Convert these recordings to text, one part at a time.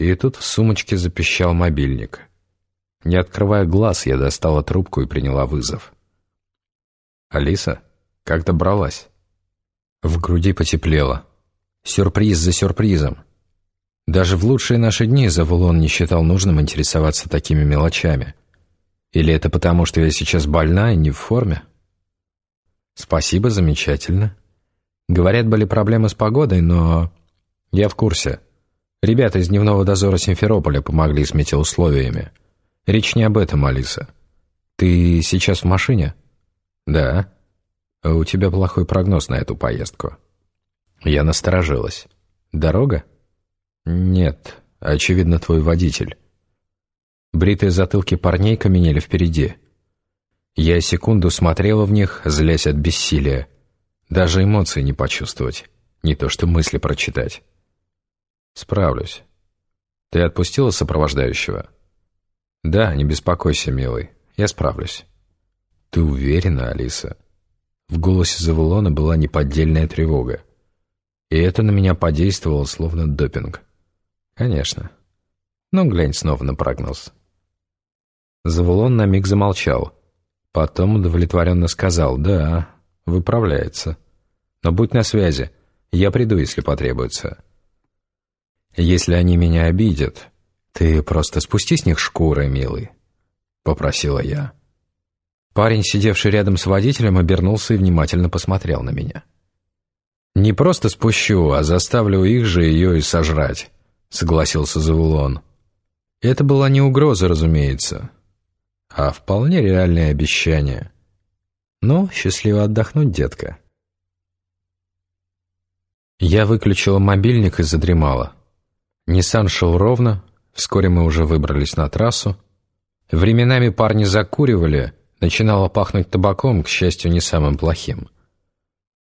И тут в сумочке запищал мобильник. Не открывая глаз, я достала трубку и приняла вызов. «Алиса, как добралась?» В груди потеплело. Сюрприз за сюрпризом. Даже в лучшие наши дни Завулон не считал нужным интересоваться такими мелочами. Или это потому, что я сейчас больна и не в форме? Спасибо, замечательно. Говорят, были проблемы с погодой, но... Я в курсе. Ребята из дневного дозора Симферополя помогли с метеоусловиями. Речь не об этом, Алиса. Ты сейчас в машине? Да. А у тебя плохой прогноз на эту поездку. Я насторожилась. Дорога? Нет, очевидно, твой водитель. Бритые затылки парней каменели впереди. Я секунду смотрела в них, злясь от бессилия. Даже эмоции не почувствовать, не то что мысли прочитать. Справлюсь. Ты отпустила сопровождающего? Да, не беспокойся, милый, я справлюсь. Ты уверена, Алиса? В голосе Завулона была неподдельная тревога. И это на меня подействовало, словно допинг. Конечно. Ну, глянь снова на прогноз. Завулон на миг замолчал. Потом удовлетворенно сказал «Да, выправляется. Но будь на связи, я приду, если потребуется». «Если они меня обидят, ты просто спусти с них шкуры, милый», — попросила я. Парень, сидевший рядом с водителем, обернулся и внимательно посмотрел на меня. «Не просто спущу, а заставлю их же ее и сожрать», — согласился Завулон. Это была не угроза, разумеется, а вполне реальное обещание. «Ну, счастливо отдохнуть, детка». Я выключила мобильник и задремала. Ниссан шел ровно, вскоре мы уже выбрались на трассу. Временами парни закуривали, начинало пахнуть табаком, к счастью, не самым плохим.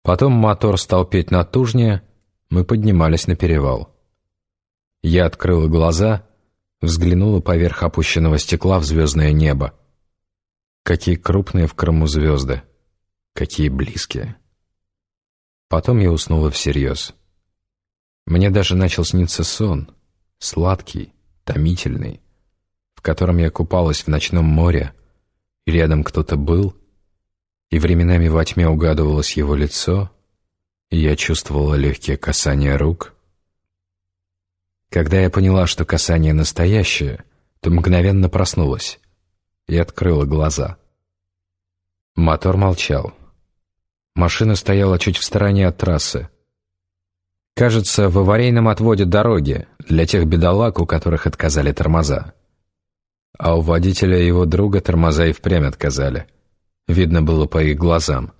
Потом мотор стал петь натужнее, мы поднимались на перевал. Я открыла глаза, взглянула поверх опущенного стекла в звездное небо. Какие крупные в Крыму звезды, какие близкие. Потом я уснула всерьез. Мне даже начал сниться сон, сладкий, томительный, в котором я купалась в ночном море, и рядом кто-то был, и временами во тьме угадывалось его лицо, и я чувствовала легкие касания рук. Когда я поняла, что касание настоящее, то мгновенно проснулась и открыла глаза. Мотор молчал. Машина стояла чуть в стороне от трассы, Кажется, в аварийном отводе дороги для тех бедолаг, у которых отказали тормоза. А у водителя его друга тормоза и впрямь отказали. Видно было по их глазам.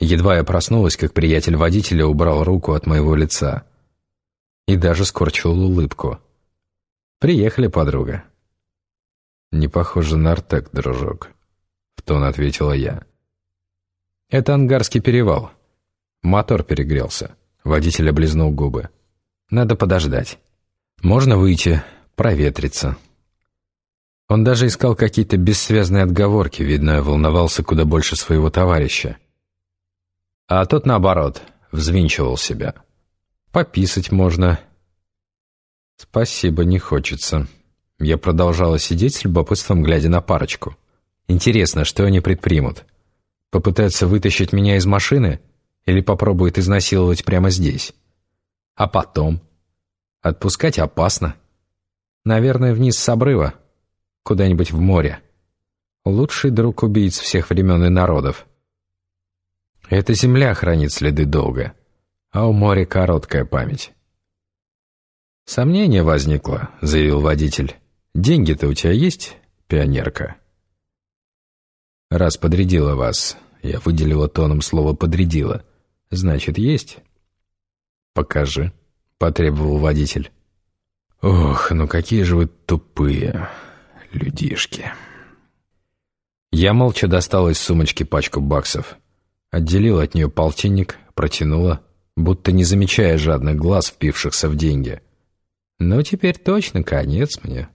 Едва я проснулась, как приятель водителя убрал руку от моего лица. И даже скорчил улыбку. «Приехали, подруга». «Не похоже на Артек, дружок», — в тон ответила я. «Это Ангарский перевал. Мотор перегрелся». Водитель облизнул губы. «Надо подождать. Можно выйти, проветриться». Он даже искал какие-то бессвязные отговорки, видно, волновался куда больше своего товарища. А тот, наоборот, взвинчивал себя. «Пописать можно». «Спасибо, не хочется». Я продолжала сидеть с любопытством, глядя на парочку. «Интересно, что они предпримут? Попытаются вытащить меня из машины?» Или попробует изнасиловать прямо здесь. А потом? Отпускать опасно. Наверное, вниз с обрыва. Куда-нибудь в море. Лучший друг убийц всех времен и народов. Эта земля хранит следы долго, а у моря короткая память. «Сомнение возникло», — заявил водитель. «Деньги-то у тебя есть, пионерка?» «Раз подрядила вас», — я выделила тоном слово «подрядила», «Значит, есть?» «Покажи», — потребовал водитель. «Ох, ну какие же вы тупые людишки!» Я молча достала из сумочки пачку баксов, отделила от нее полтинник, протянула, будто не замечая жадных глаз, впившихся в деньги. «Ну, теперь точно конец мне».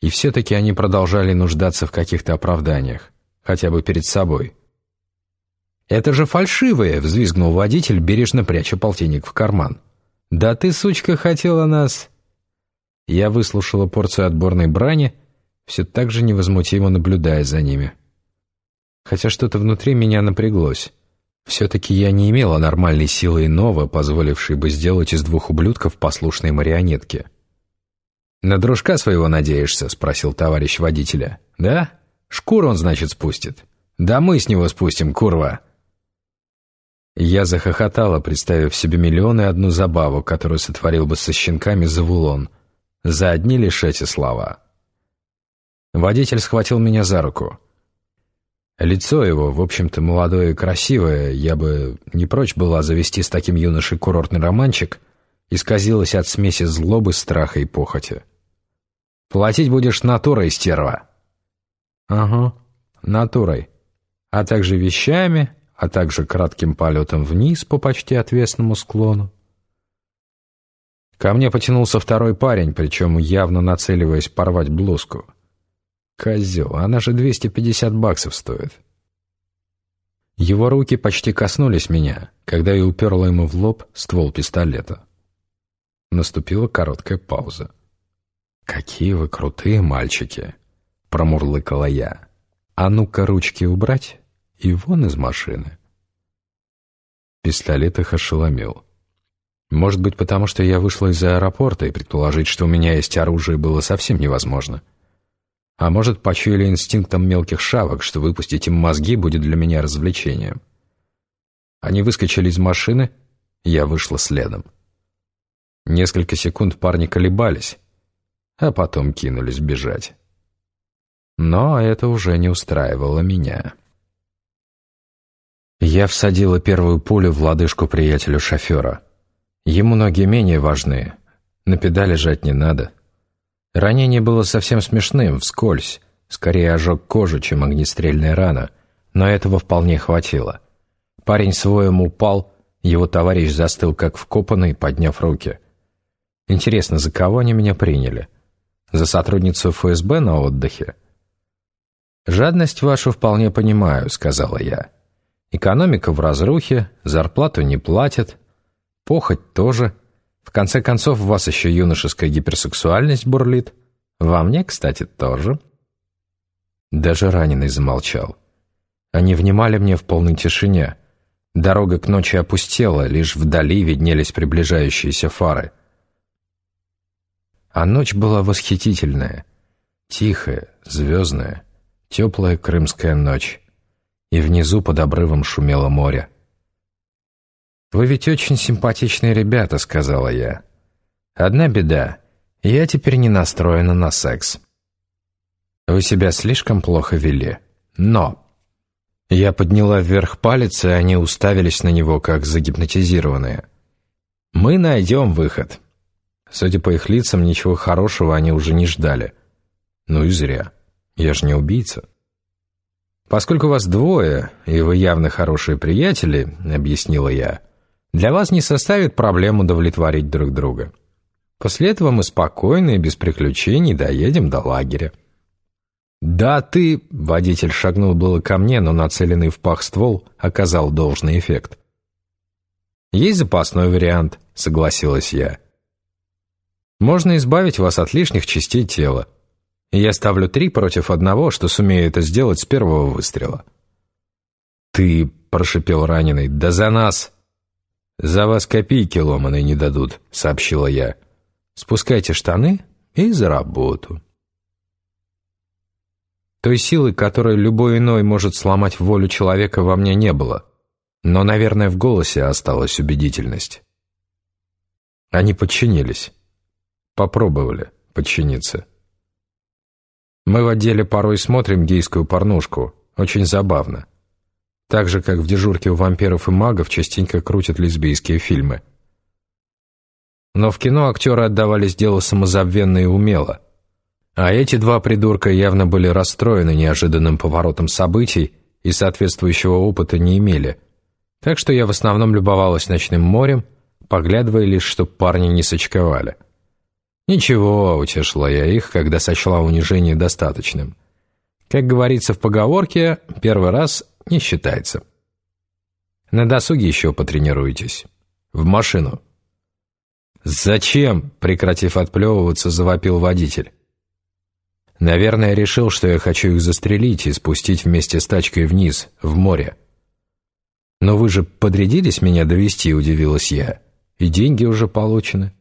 И все-таки они продолжали нуждаться в каких-то оправданиях, хотя бы перед собой — «Это же фальшивые!» — взвизгнул водитель, бережно пряча полтинник в карман. «Да ты, сучка, хотела нас...» Я выслушала порцию отборной брани, все так же невозмутимо наблюдая за ними. Хотя что-то внутри меня напряглось. Все-таки я не имела нормальной силы иного, позволившей бы сделать из двух ублюдков послушные марионетки. «На дружка своего надеешься?» — спросил товарищ водителя. «Да? Шкуру он, значит, спустит. Да мы с него спустим, курва!» Я захохотала, представив себе миллионы и одну забаву, которую сотворил бы со щенками Завулон. За одни лишь эти слова. Водитель схватил меня за руку. Лицо его, в общем-то, молодое и красивое, я бы не прочь была завести с таким юношей курортный романчик, исказилось от смеси злобы, страха и похоти. «Платить будешь натурой, стерва!» «Ага, натурой. А также вещами, а также кратким полетом вниз по почти отвесному склону. Ко мне потянулся второй парень, причем явно нацеливаясь порвать блузку. Козел, она же 250 баксов стоит. Его руки почти коснулись меня, когда я уперла ему в лоб ствол пистолета. Наступила короткая пауза. «Какие вы крутые мальчики!» — промурлыкала я. «А ну-ка ручки убрать и вон из машины!» Пистолет их ошеломил. Может быть, потому что я вышла из аэропорта, и предположить, что у меня есть оружие, было совсем невозможно. — а может, почуяли инстинктом мелких шавок, что выпустить им мозги будет для меня развлечением. Они выскочили из машины, я вышла следом. Несколько секунд парни колебались, а потом кинулись бежать. Но это уже не устраивало меня. Я всадила первую пулю в лодыжку приятелю шофера. Ему ноги менее важны, на педали жать не надо. Ранение было совсем смешным, вскользь, скорее ожог кожи, чем огнестрельная рана, но этого вполне хватило. Парень своем упал, его товарищ застыл как вкопанный, подняв руки. Интересно, за кого они меня приняли? За сотрудницу ФСБ на отдыхе? «Жадность вашу вполне понимаю», — сказала я. «Экономика в разрухе, зарплату не платят, похоть тоже». В конце концов, у вас еще юношеская гиперсексуальность бурлит. Во мне, кстати, тоже». Даже раненый замолчал. Они внимали мне в полной тишине. Дорога к ночи опустела, лишь вдали виднелись приближающиеся фары. А ночь была восхитительная, тихая, звездная, теплая крымская ночь. И внизу под обрывом шумело море. «Вы ведь очень симпатичные ребята», — сказала я. «Одна беда. Я теперь не настроена на секс». «Вы себя слишком плохо вели. Но...» Я подняла вверх палец, и они уставились на него, как загипнотизированные. «Мы найдем выход». Судя по их лицам, ничего хорошего они уже не ждали. Ну и зря. Я же не убийца. «Поскольку вас двое, и вы явно хорошие приятели», — объяснила я, для вас не составит проблем удовлетворить друг друга. После этого мы спокойно и без приключений доедем до лагеря. «Да ты...» — водитель шагнул было ко мне, но нацеленный в пах ствол оказал должный эффект. «Есть запасной вариант», — согласилась я. «Можно избавить вас от лишних частей тела. Я ставлю три против одного, что сумею это сделать с первого выстрела». «Ты...» — прошипел раненый. «Да за нас!» «За вас копейки ломаной не дадут», — сообщила я. «Спускайте штаны и за работу». Той силы, которой любой иной может сломать волю человека, во мне не было. Но, наверное, в голосе осталась убедительность. Они подчинились. Попробовали подчиниться. Мы в отделе порой смотрим гейскую порнушку. Очень забавно. Так же, как в дежурке у вампиров и магов частенько крутят лесбийские фильмы. Но в кино актеры отдавались делу самозабвенно и умело. А эти два придурка явно были расстроены неожиданным поворотом событий и соответствующего опыта не имели. Так что я в основном любовалась ночным морем, поглядывая лишь, чтоб парни не сочковали. «Ничего», — утешила я их, когда сочла унижение достаточным. Как говорится в поговорке, первый раз не считается. На досуге еще потренируетесь. В машину. «Зачем?» — прекратив отплевываться, завопил водитель. Наверное, решил, что я хочу их застрелить и спустить вместе с тачкой вниз, в море. «Но вы же подрядились меня довести, удивилась я. «И деньги уже получены».